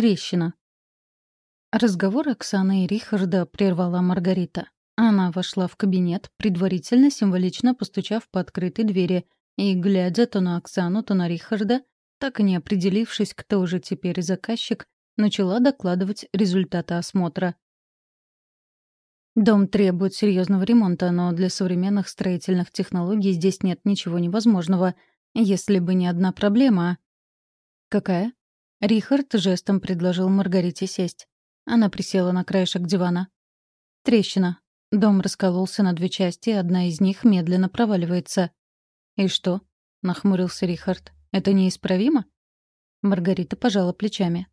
Трещина. Разговор Оксаны и Рихарда прервала Маргарита. Она вошла в кабинет, предварительно символично постучав по открытой двери, и, глядя то на Оксану, то на Рихарда, так и не определившись, кто же теперь заказчик, начала докладывать результаты осмотра. Дом требует серьезного ремонта, но для современных строительных технологий здесь нет ничего невозможного, если бы не одна проблема. Какая? Рихард жестом предложил Маргарите сесть. Она присела на краешек дивана. Трещина. Дом раскололся на две части, одна из них медленно проваливается. «И что?» — нахмурился Рихард. «Это неисправимо?» Маргарита пожала плечами.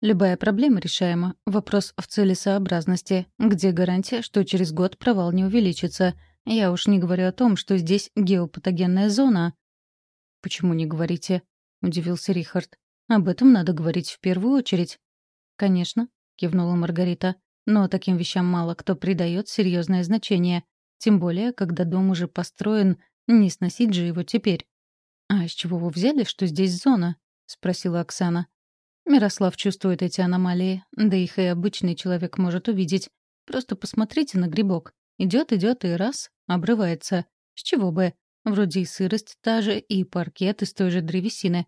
Любая проблема решаема. Вопрос в целесообразности. Где гарантия, что через год провал не увеличится? Я уж не говорю о том, что здесь геопатогенная зона. «Почему не говорите?» — удивился Рихард. «Об этом надо говорить в первую очередь». «Конечно», — кивнула Маргарита. «Но таким вещам мало кто придает серьезное значение. Тем более, когда дом уже построен, не сносить же его теперь». «А с чего вы взяли, что здесь зона?» — спросила Оксана. Мирослав чувствует эти аномалии, да их и обычный человек может увидеть. Просто посмотрите на грибок. Идет, идет и раз — обрывается. С чего бы? Вроде и сырость та же, и паркет из той же древесины.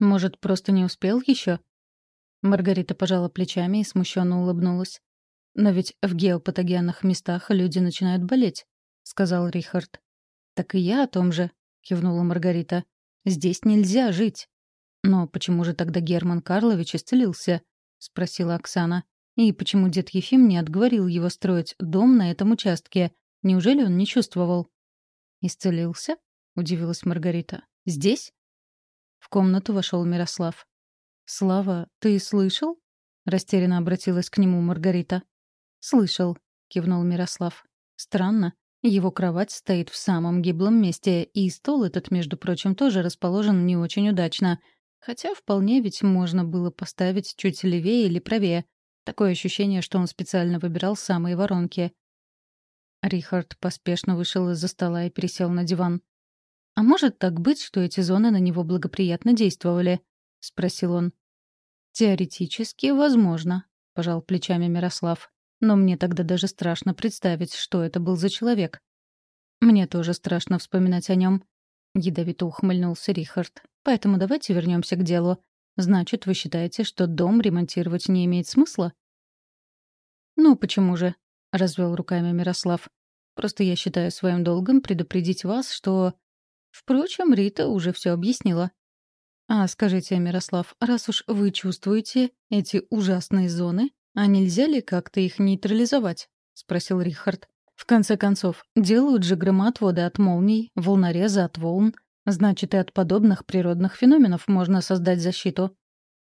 Может, просто не успел еще? Маргарита пожала плечами и смущенно улыбнулась. «Но ведь в геопатогенных местах люди начинают болеть», — сказал Рихард. «Так и я о том же», — кивнула Маргарита. «Здесь нельзя жить. «Но почему же тогда Герман Карлович исцелился?» — спросила Оксана. «И почему дед Ефим не отговорил его строить дом на этом участке? Неужели он не чувствовал?» «Исцелился?» — удивилась Маргарита. «Здесь?» Комнату вошел Мирослав. «Слава, ты слышал?» — растерянно обратилась к нему Маргарита. «Слышал», — кивнул Мирослав. «Странно. Его кровать стоит в самом гиблом месте, и стол этот, между прочим, тоже расположен не очень удачно. Хотя вполне ведь можно было поставить чуть левее или правее. Такое ощущение, что он специально выбирал самые воронки. Рихард поспешно вышел из-за стола и пересел на диван. «А может так быть, что эти зоны на него благоприятно действовали?» — спросил он. «Теоретически возможно», — пожал плечами Мирослав. «Но мне тогда даже страшно представить, что это был за человек». «Мне тоже страшно вспоминать о нем», — ядовито ухмыльнулся Рихард. Поэтому давайте вернемся к делу. Значит, вы считаете, что дом ремонтировать не имеет смысла? Ну, почему же? развел руками Мирослав. Просто я считаю своим долгом предупредить вас, что... Впрочем, Рита уже все объяснила. А скажите, Мирослав, раз уж вы чувствуете эти ужасные зоны, а нельзя ли как-то их нейтрализовать? спросил Рихард. В конце концов, делают же громоотводы от молний, волнорезы от волн, Значит, и от подобных природных феноменов можно создать защиту.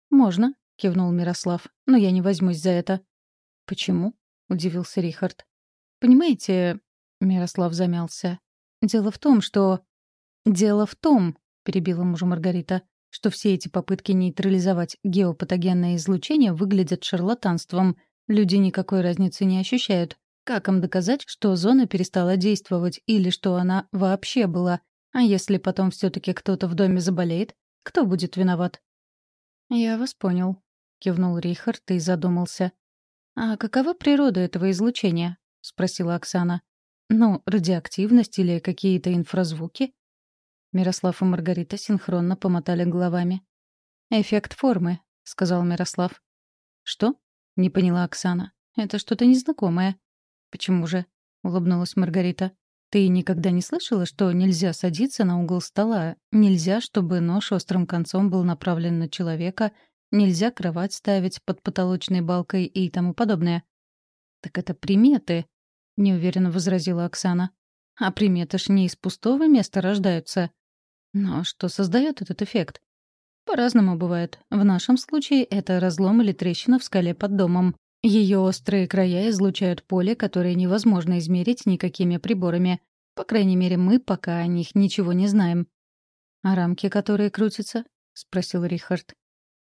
Можно, кивнул Мирослав, но я не возьмусь за это. Почему? удивился Рихард. Понимаете, Мирослав замялся. Дело в том, что Дело в том, перебила мужа Маргарита, что все эти попытки нейтрализовать геопатогенное излучение выглядят шарлатанством. Люди никакой разницы не ощущают. Как им доказать, что зона перестала действовать или что она вообще была? А если потом все-таки кто-то в доме заболеет, кто будет виноват? «Я вас понял», — кивнул Рихард и задумался. «А какова природа этого излучения?» — спросила Оксана. «Ну, радиоактивность или какие-то инфразвуки?» Мирослав и Маргарита синхронно помотали головами. «Эффект формы», — сказал Мирослав. «Что?» — не поняла Оксана. «Это что-то незнакомое». «Почему же?» — улыбнулась Маргарита. Ты никогда не слышала, что нельзя садиться на угол стола, нельзя, чтобы нож острым концом был направлен на человека, нельзя кровать ставить под потолочной балкой и тому подобное? Так это приметы, неуверенно возразила Оксана. А приметы ж не из пустого места рождаются. Но что создает этот эффект? По-разному бывает. В нашем случае это разлом или трещина в скале под домом. Ее острые края излучают поле, которое невозможно измерить никакими приборами. По крайней мере, мы пока о них ничего не знаем. «А рамки, которые крутятся?» — спросил Рихард.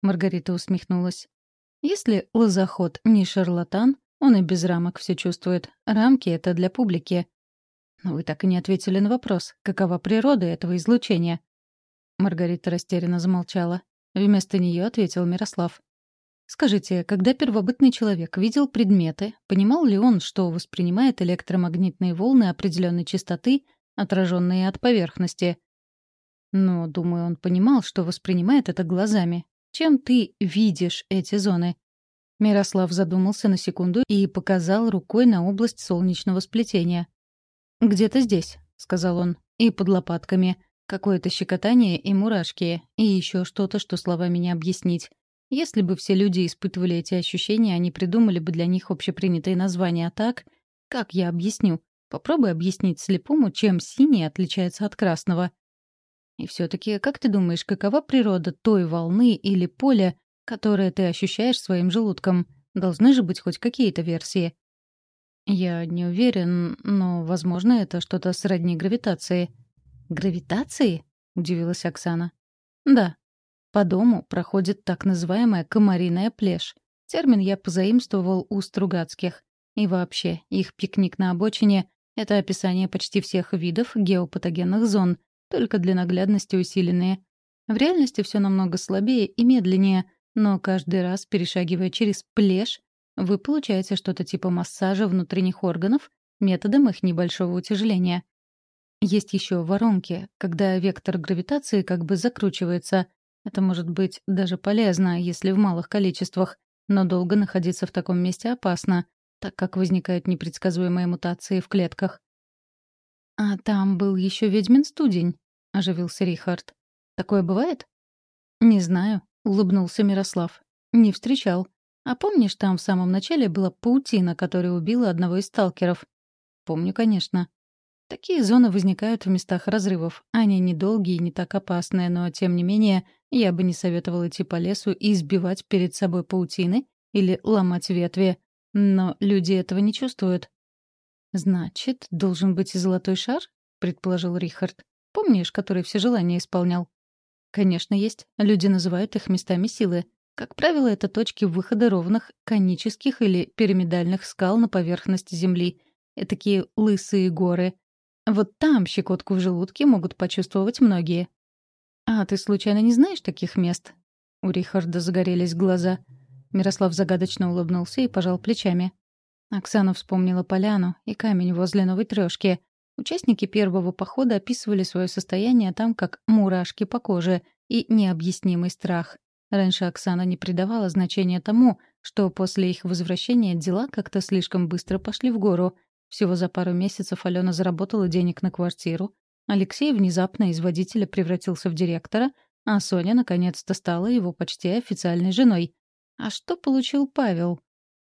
Маргарита усмехнулась. «Если лозоход не шарлатан, он и без рамок все чувствует. Рамки — это для публики». «Но вы так и не ответили на вопрос, какова природа этого излучения?» Маргарита растерянно замолчала. Вместо нее ответил Мирослав. Скажите, когда первобытный человек видел предметы, понимал ли он, что воспринимает электромагнитные волны определенной частоты, отраженные от поверхности? Но, думаю, он понимал, что воспринимает это глазами. Чем ты видишь эти зоны? Мирослав задумался на секунду и показал рукой на область солнечного сплетения. «Где-то здесь», — сказал он, — «и под лопатками. Какое-то щекотание и мурашки, и еще что-то, что словами не объяснить. Если бы все люди испытывали эти ощущения, они придумали бы для них общепринятые названия, а так, как я объясню? Попробуй объяснить слепому, чем синий отличается от красного. И все таки как ты думаешь, какова природа той волны или поля, которое ты ощущаешь своим желудком? Должны же быть хоть какие-то версии. Я не уверен, но, возможно, это что-то сродни гравитации. «Гравитации?» — удивилась Оксана. «Да. По дому проходит так называемая комариная плешь. Термин я позаимствовал у Стругацких. И вообще, их пикник на обочине — это описание почти всех видов геопатогенных зон, только для наглядности усиленные. В реальности все намного слабее и медленнее, но каждый раз, перешагивая через плешь, вы получаете что-то типа массажа внутренних органов методом их небольшого утяжеления. Есть еще воронки, когда вектор гравитации как бы закручивается. Это может быть даже полезно, если в малых количествах, но долго находиться в таком месте опасно, так как возникают непредсказуемые мутации в клетках. «А там был еще ведьмин студень», — оживился Рихард. «Такое бывает?» «Не знаю», — улыбнулся Мирослав. «Не встречал. А помнишь, там в самом начале была паутина, которая убила одного из сталкеров?» «Помню, конечно. Такие зоны возникают в местах разрывов. Они недолгие и не так опасные, но, тем не менее, я бы не советовал идти по лесу и избивать перед собой паутины или ломать ветви. Но люди этого не чувствуют. «Значит, должен быть и золотой шар?» — предположил Рихард. «Помнишь, который все желания исполнял?» «Конечно, есть. Люди называют их местами силы. Как правило, это точки выхода ровных конических или пирамидальных скал на поверхность Земли. Этакие лысые горы — вот там щекотку в желудке могут почувствовать многие. «А ты случайно не знаешь таких мест?» У Рихарда загорелись глаза. Мирослав загадочно улыбнулся и пожал плечами. Оксана вспомнила поляну и камень возле новой трёшки. Участники первого похода описывали свое состояние там как мурашки по коже и необъяснимый страх. Раньше Оксана не придавала значения тому, что после их возвращения дела как-то слишком быстро пошли в гору — всего за пару месяцев Алена заработала денег на квартиру. Алексей внезапно из водителя превратился в директора, а Соня наконец-то стала его почти официальной женой. А что получил Павел?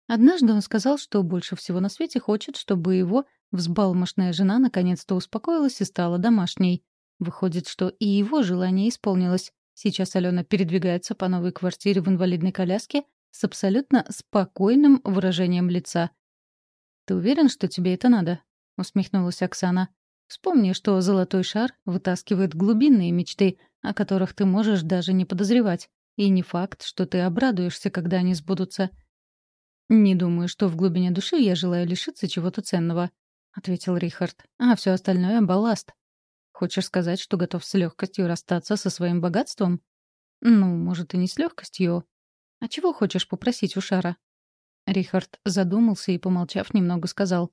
Однажды он сказал, что больше всего на свете хочет, чтобы его взбалмошная жена наконец-то успокоилась и стала домашней. Выходит, что и его желание исполнилось. Сейчас Алена передвигается по новой квартире в инвалидной коляске с абсолютно спокойным выражением лица — «Ты уверен, что тебе это надо?» — усмехнулась Оксана. «Вспомни, что золотой шар вытаскивает глубинные мечты, о которых ты можешь даже не подозревать. И не факт, что ты обрадуешься, когда они сбудутся». «Не думаю, что в глубине души я желаю лишиться чего-то ценного», — ответил Рихард. «А все остальное — балласт. Хочешь сказать, что готов с легкостью расстаться со своим богатством?» «Ну, может, и не с легкостью. А чего хочешь попросить у Шара?» Рихард задумался и, помолчав, немного сказал.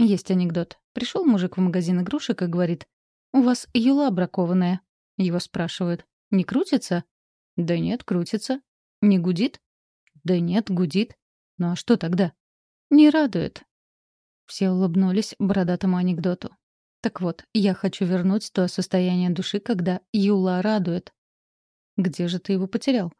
«Есть анекдот. Пришел мужик в магазин игрушек и говорит, «У вас юла бракованная». Его спрашивают, «Не крутится?» «Да нет, крутится». «Не гудит?» «Да нет, гудит». «Ну а что тогда?» «Не радует». Все улыбнулись бородатому анекдоту. Так вот, я хочу вернуть то состояние души, когда Юла радует. Где же ты его потерял?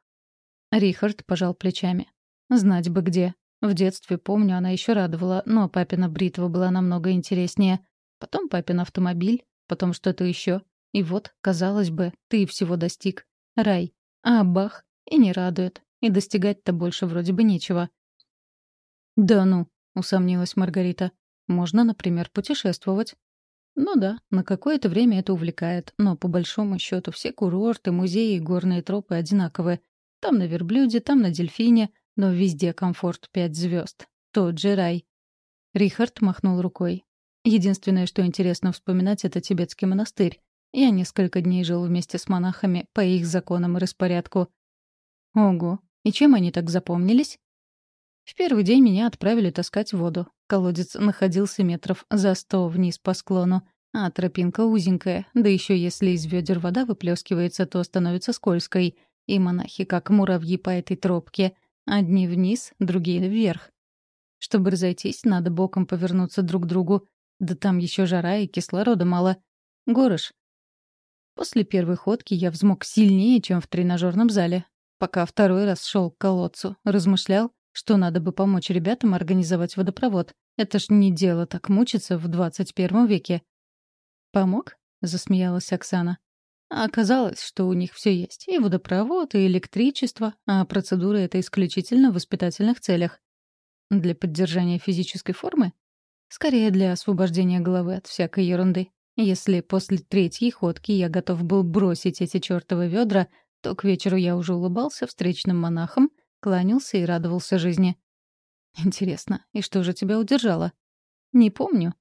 Рихард пожал плечами. Знать бы где. В детстве, помню, она еще радовала, но папина бритва была намного интереснее. Потом папин автомобиль, потом что-то еще. И вот, казалось бы, ты всего достиг. Рай. А бах, и не радует. И достигать-то больше вроде бы нечего. «Да ну», — усомнилась Маргарита. «Можно, например, путешествовать». Ну да, на какое-то время это увлекает, но по большому счету все курорты, музеи и горные тропы одинаковые. Там на верблюде, там на дельфине, но везде комфорт пять звезд. Тот же рай. Рихард махнул рукой. Единственное, что интересно вспоминать, это тибетский монастырь. Я несколько дней жил вместе с монахами по их законам и распорядку. Ого, И чем они так запомнились? В первый день меня отправили таскать воду. Колодец находился метров за сто вниз по склону, а тропинка узенькая, да еще если из ведер вода выплескивается, то становится скользкой, и монахи, как муравьи по этой тропке, одни вниз, другие вверх. Чтобы разойтись, надо боком повернуться друг к другу. Да там еще жара и кислорода мало. Горыш. После первой ходки я взмок сильнее, чем в тренажерном зале. Пока второй раз шел к колодцу, размышлял, что надо бы помочь ребятам организовать водопровод. Это ж не дело так мучиться в 21 веке. «Помог?» — засмеялась Оксана. А оказалось, что у них все есть. И водопровод, и электричество, а процедура — это исключительно в воспитательных целях. Для поддержания физической формы? Скорее, для освобождения головы от всякой ерунды. Если после третьей ходки я готов был бросить эти чертовы ведра, то к вечеру я уже улыбался встречным монахам — кланялся и радовался жизни. «Интересно, и что же тебя удержало?» «Не помню».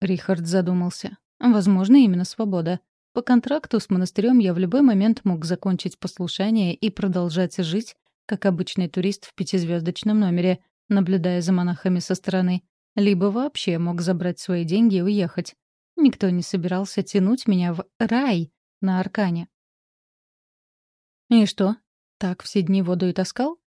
Рихард задумался. «Возможно, именно свобода. По контракту с монастырем я в любой момент мог закончить послушание и продолжать жить, как обычный турист в пятизвездочном номере, наблюдая за монахами со стороны. Либо вообще мог забрать свои деньги и уехать. Никто не собирался тянуть меня в рай на Аркане. «И что, так все дни воду и таскал?»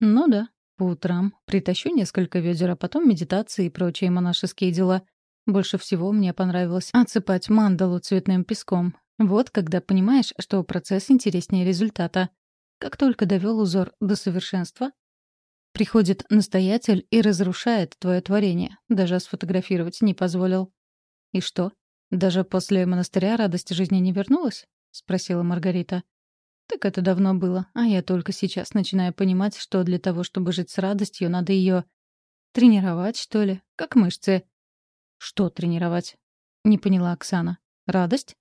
Ну да, по утрам притащу несколько ведер, а потом медитации и прочие монашеские дела. Больше всего мне понравилось отсыпать мандалу цветным песком. Вот когда понимаешь, что процесс интереснее результата. Как только довел узор до совершенства, приходит настоятель и разрушает твое творение. Даже сфотографировать не позволил. «И что, даже после монастыря радость жизни не вернулась?» — спросила Маргарита. Так это давно было, а я только сейчас начинаю понимать, что для того, чтобы жить с радостью, надо ее тренировать, что ли, как мышцы. Что тренировать? Не поняла Оксана. Радость?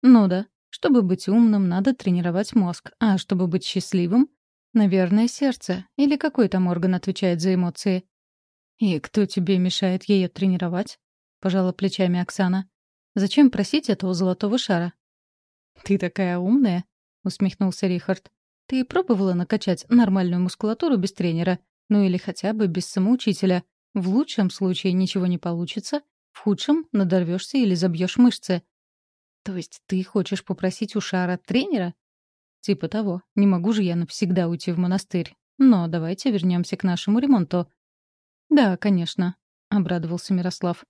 Ну да. Чтобы быть умным, надо тренировать мозг, а чтобы быть счастливым, наверное, сердце или какой там орган отвечает за эмоции. И кто тебе мешает ее тренировать? Пожала плечами Оксана. Зачем просить этого золотого шара? Ты такая умная, — усмехнулся Рихард. «Ты пробовала накачать нормальную мускулатуру без тренера? Ну или хотя бы без самоучителя? В лучшем случае ничего не получится, в худшем надорвешься или забьешь мышцы. То есть ты хочешь попросить у Шара тренера? Типа того. Не могу же я навсегда уйти в монастырь. Но давайте вернемся к нашему ремонту. Да, конечно, обрадовался Мирослав.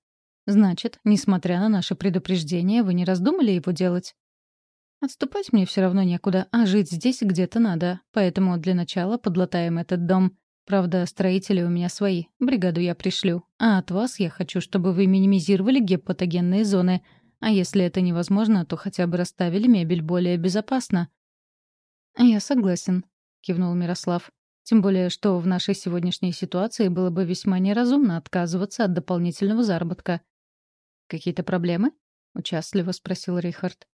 Значит, несмотря на наше предупреждение, вы не раздумали его делать? Отступать мне все равно некуда, а жить здесь где-то надо. Поэтому для начала подлатаем этот дом. Правда, строители у меня свои. Бригаду я пришлю. А от вас я хочу, чтобы вы минимизировали гепатогенные зоны. А если это невозможно, то хотя бы расставили мебель более безопасно. «Я согласен», — кивнул Мирослав. «Тем более, что в нашей сегодняшней ситуации было бы весьма неразумно отказываться от дополнительного заработка». «Какие-то проблемы?» — участливо спросил Рихард.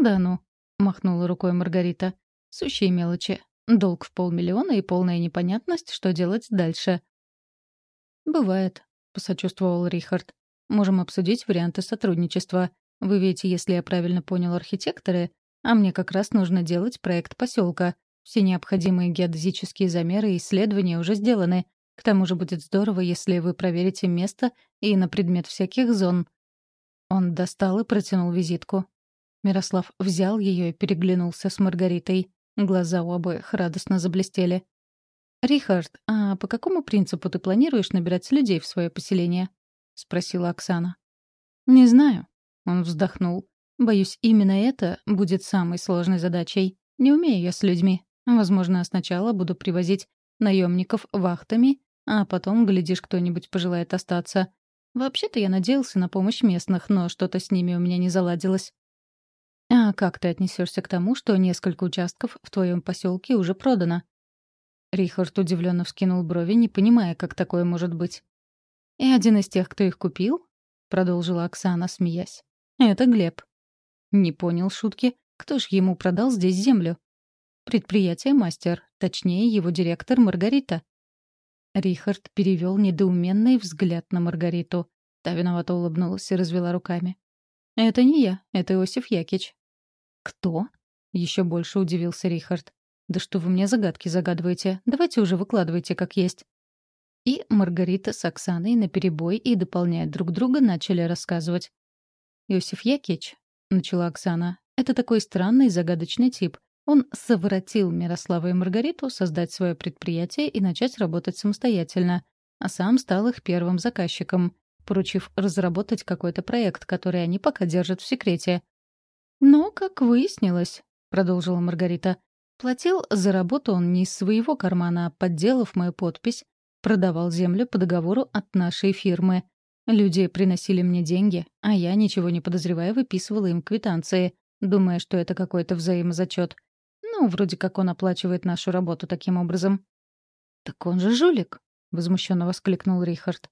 «Да ну», — махнула рукой Маргарита. «Сущие мелочи. Долг в полмиллиона и полная непонятность, что делать дальше». «Бывает», — посочувствовал Рихард. «Можем обсудить варианты сотрудничества. Вы ведь, если я правильно понял, архитекторы, а мне как раз нужно делать проект поселка. Все необходимые геодезические замеры и исследования уже сделаны. К тому же будет здорово, если вы проверите место и на предмет всяких зон». Он достал и протянул визитку. Мирослав взял ее и переглянулся с Маргаритой. Глаза у обоих радостно заблестели. «Рихард, а по какому принципу ты планируешь набирать людей в свое поселение?» — спросила Оксана. «Не знаю», — он вздохнул. «Боюсь, именно это будет самой сложной задачей. Не умею я с людьми. Возможно, сначала буду привозить наемников вахтами, а потом, глядишь, кто-нибудь пожелает остаться. Вообще-то я надеялся на помощь местных, но что-то с ними у меня не заладилось. А как ты отнесешься к тому, что несколько участков в твоем поселке уже продано? Рихард удивленно вскинул брови, не понимая, как такое может быть. И один из тех, кто их купил, продолжила Оксана, смеясь. Это Глеб. Не понял шутки. Кто ж ему продал здесь землю? Предприятие «Мастер», точнее, его директор Маргарита. Рихард перевел недоуменный взгляд на Маргариту. Та виновато улыбнулась и развела руками. «Это не я, это Иосиф Якич. «Кто?» — еще больше удивился Рихард. Да что вы мне загадки загадываете? Давайте уже выкладывайте как есть. И Маргарита с Оксаной наперебой и дополняя друг друга начали рассказывать. «Иосиф Якич», — начала Оксана, — «это такой странный загадочный тип. Он совратил Мирослава и Маргариту создать свое предприятие и начать работать самостоятельно, а сам стал их первым заказчиком, поручив разработать какой-то проект, который они пока держат в секрете. «Но, как выяснилось», — продолжила Маргарита, — «платил за работу он не из своего кармана, а подделав мою подпись, продавал землю по договору от нашей фирмы. Люди приносили мне деньги, а я, ничего не подозревая, выписывала им квитанции, думая, что это какой-то взаимозачет. Ну, вроде как он оплачивает нашу работу таким образом. «Так он же жулик!» — возмущенно воскликнул Рихард.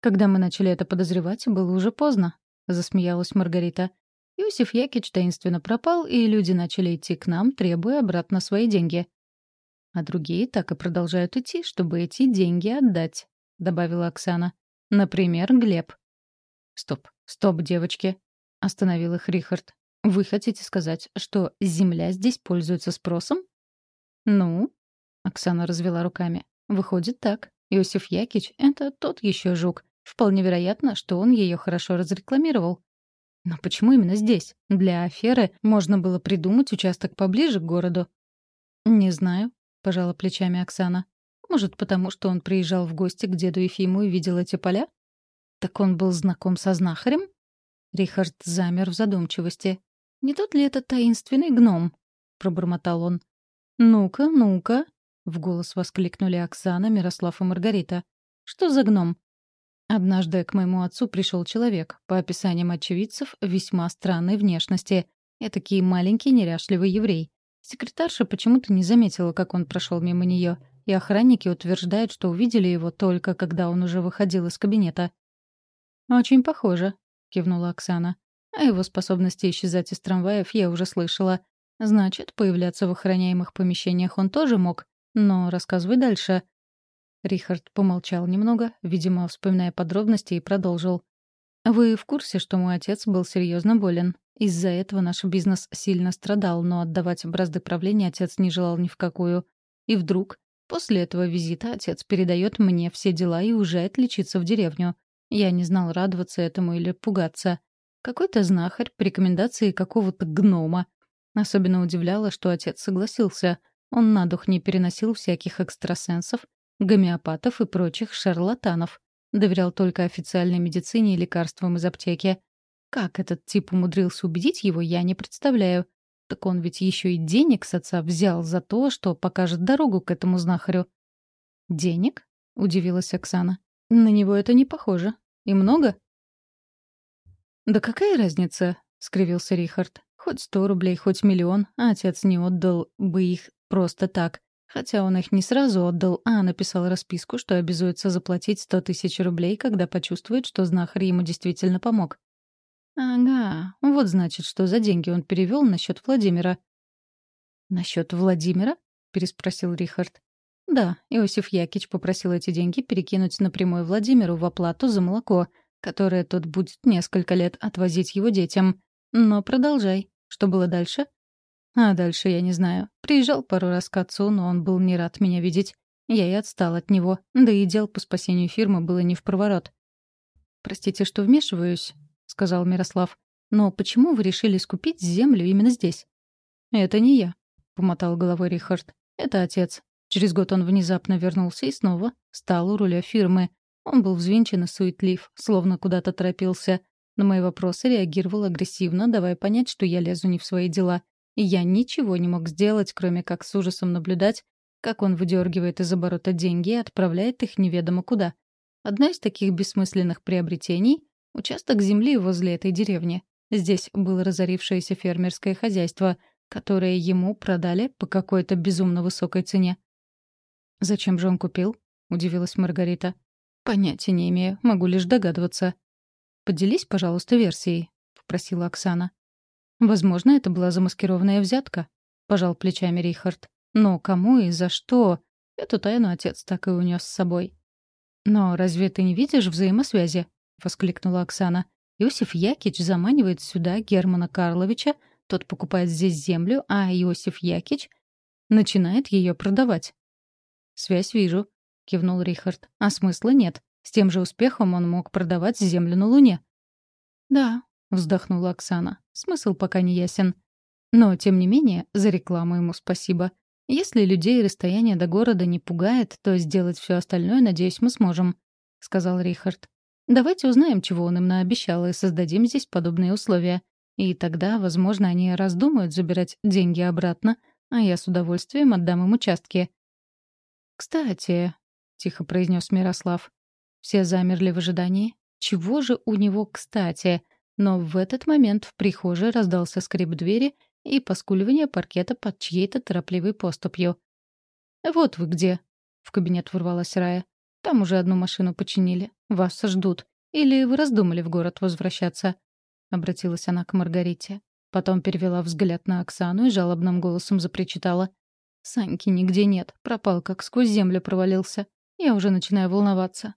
«Когда мы начали это подозревать, было уже поздно», — засмеялась Маргарита. Иосиф Якич таинственно пропал, и люди начали идти к нам, требуя обратно свои деньги. А другие так и продолжают идти, чтобы эти деньги отдать, — добавила Оксана. Например, Глеб. «Стоп, стоп, девочки», — остановил их Рихард. «Вы хотите сказать, что земля здесь пользуется спросом?» «Ну?» — Оксана развела руками. «Выходит так. Иосиф Якич — это тот еще жук. Вполне вероятно, что он ее хорошо разрекламировал. Но почему именно здесь? Для аферы можно было придумать участок поближе к городу. «Не знаю», — пожала плечами Оксана. «Может, потому что он приезжал в гости к деду Ефиму и видел эти поля? Так он был знаком со знахарем?» Рихард замер в задумчивости. «Не тот ли это таинственный гном?» — пробормотал он. «Ну-ка, ну-ка!» — в голос воскликнули Оксана, Мирослав и Маргарита. «Что за гном?» Однажды к моему отцу пришел человек, по описаниям очевидцев, весьма странной внешности. Этакий маленький неряшливый еврей. Секретарша почему-то не заметила, как он прошел мимо нее, и охранники утверждают, что увидели его только, когда он уже выходил из кабинета. «Очень похоже», — кивнула Оксана. «О его способности исчезать из трамваев я уже слышала. Значит, появляться в охраняемых помещениях он тоже мог. Но рассказывай дальше. Рихард помолчал немного, видимо, вспоминая подробности, и продолжил. «Вы в курсе, что мой отец был серьезно болен? Из-за этого наш бизнес сильно страдал, но отдавать бразды правления отец не желал ни в какую. И вдруг, после этого визита, отец передает мне все дела и уезжает лечиться в деревню. Я не знал, радоваться этому или пугаться. Какой-то знахарь по рекомендации какого-то гнома. Особенно удивляло, что отец согласился. Он на дух не переносил всяких экстрасенсов гомеопатов и прочих шарлатанов. Доверял только официальной медицине и лекарствам из аптеки. Как этот тип умудрился убедить его, я не представляю. Так он ведь еще и денег с отца взял за то, что покажет дорогу к этому знахарю. «Денег?» — удивилась Оксана. «На него это не похоже. И много?» «Да какая разница?» — скривился Рихард. «Хоть сто рублей, хоть миллион, а отец не отдал бы их просто так. Хотя он их не сразу отдал, а написал расписку, что обязуется заплатить сто тысяч рублей, когда почувствует, что знахарь ему действительно помог. Ага, вот значит, что за деньги он перевел на счет Владимира. На счет Владимира? переспросил Рихард. Да, Иосиф Якич попросил эти деньги перекинуть напрямую Владимиру в оплату за молоко, которое тот будет несколько лет отвозить его детям. Но продолжай. Что было дальше? А дальше я не знаю. Приезжал пару раз к отцу, но он был не рад меня видеть. Я и отстал от него. Да и дел по спасению фирмы было не в проворот. «Простите, что вмешиваюсь», — сказал Мирослав. «Но почему вы решили скупить землю именно здесь?» «Это не я», — помотал головой Рихард. «Это отец. Через год он внезапно вернулся и снова стал у руля фирмы. Он был взвинчен и суетлив, словно куда-то торопился. На мои вопросы реагировал агрессивно, давая понять, что я лезу не в свои дела и я ничего не мог сделать, кроме как с ужасом наблюдать, как он выдергивает из оборота деньги и отправляет их неведомо куда. Одна из таких бессмысленных приобретений — участок земли возле этой деревни. Здесь было разорившееся фермерское хозяйство, которое ему продали по какой-то безумно высокой цене. «Зачем же он купил?» — удивилась Маргарита. «Понятия не имею, могу лишь догадываться». «Поделись, пожалуйста, версией», — попросила Оксана. Возможно, это была замаскированная взятка, пожал плечами Рихард. Но кому и за что? Эту тайну отец так и унес с собой. Но разве ты не видишь взаимосвязи? воскликнула Оксана. Иосиф Якич заманивает сюда Германа Карловича, тот покупает здесь землю, а Иосиф Якич начинает ее продавать. «Связь вижу», — кивнул Рихард. «А смысла нет. С тем же успехом он мог продавать землю на Луне». «Да», — вздохнула Оксана. «Смысл пока не ясен. Но, тем не менее, за рекламу ему спасибо. Если людей расстояние до города не пугает, то сделать все остальное, надеюсь, мы сможем», — сказал Рихард. «Давайте узнаем, чего он им наобещал, и создадим здесь подобные условия. И тогда, возможно, они раздумают забирать деньги обратно, а я с удовольствием отдам им участки. «Кстати», — тихо произнес Мирослав, — все замерли в ожидании. Чего же у него кстати? Но в этот момент в прихожей раздался скрип двери и поскуливание паркета под чьей-то торопливой поступью. «Вот вы где!» — в кабинет ворвалась Рая. «Там уже одну машину починили. Вас ждут. Или вы раздумали в город возвращаться?» — обратилась она к Маргарите. Потом перевела взгляд на Оксану и жалобным голосом запричитала. «Саньки нигде нет. Пропал, как сквозь землю провалился. Я уже начинаю волноваться.